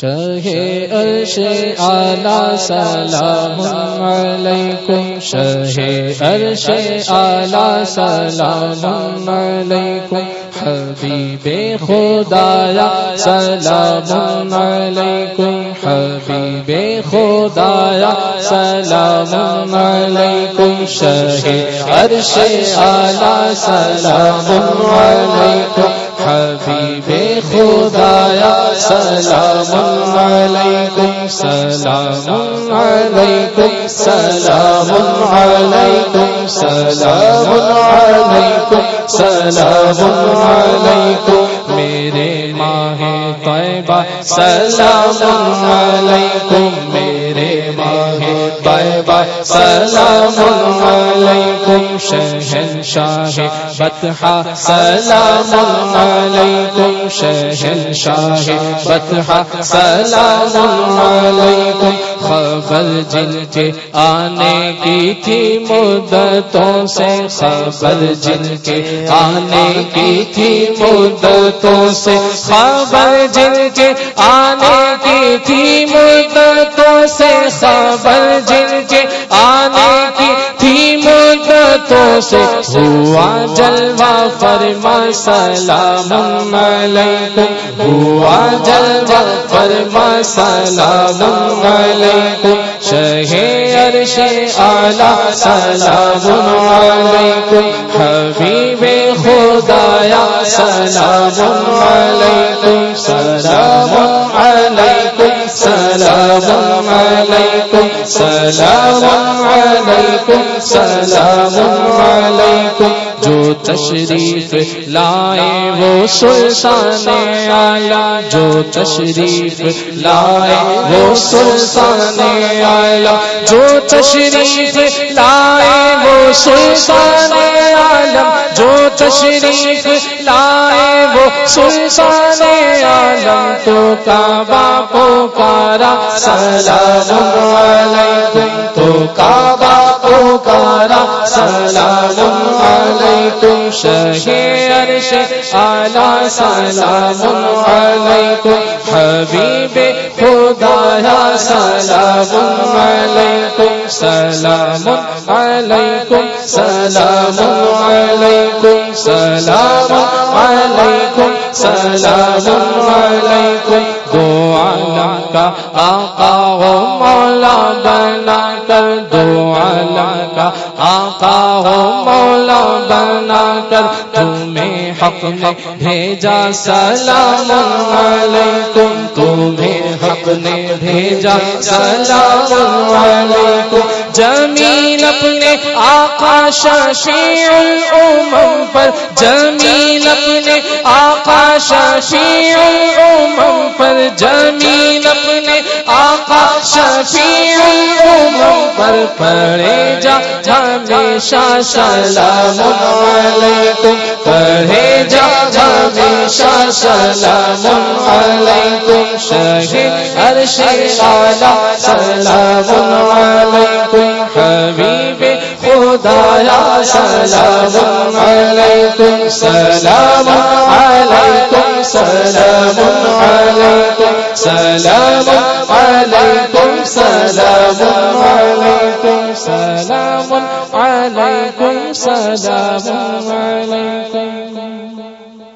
شہ عرش اعلی سلام علیکم شہ عرش اعلی سلام علیکم، حبیب خدایا سلام علیکم، حبیب خدایا سلام علیکم شہ عرش اعلی سلام علیکم حبیب خدایا، سلام علیکم سلام علیکم سلام علیکم سلام علیکم سلام علیکم، میرے ماہ طیبہ، سلام علیکم، میرے ماہ طیبہ، سلام علیکم شہن شاہ بتحا سلام علیکم، شہن شاہ بتحا سلام علیکم۔ خبر جن کے آنے کی تھی مدتوں سے، خبر جن کے آنے کی تھی مدتوں سے۔ خبر جن کے آنے کی تھی مدتوں سے، خبر جن کے مدتوں سے ہوا جلوہ فرما سلام علیکم۔ ہوا جلوہ فرما سلام علیکم۔ شہ عرش اعلی سلام علیکم۔ حبیب خدایا سلام علیکم۔ سلام علیکم سلام علیکم سلام علیکم سلام علیکم۔ جو تشریف لائے وہ سلطان آیا۔ جو تشریف لائے وہ سلطان آیا۔ جو تشریف لائے وہ سلطان عالم، جو تشریف لائے وہ سلطان عالم، تو کعبہ پکارا سلام علیکم، تو کعبہ پکارا سلام علیکم شہ عرش اعلی، سلام علیکم حبیب خدایا سلام علیکم سلام علیکم سلام علیکم سلام علیکم سلام علیکم۔ دو عالم کا آقا ہو مولا بنا کر۔ دو عالم کا آقا ہو مولا بنا کر۔ تمہیں حق میں بھیجا سلام علیکم۔ تمہیں حق نے بھیجا سلام علیکم۔ جمیل اپنے آقا شاشی الامم پر، جمیل اپنے آقا شاشی الامم پر، جمیل شفیع پر پڑھے جا، ہمیشہ سلام علیکم۔ پڑھے جا، ہمیشہ سلام علیکم۔ شہ عرش اعلی، سلام علیکم۔ حبیب خدایا سلام علیکم۔ سلام علیکم سلام علیکم۔ سلام علیکم۔ سلام علیکم سلام علیکم سلام علیکم.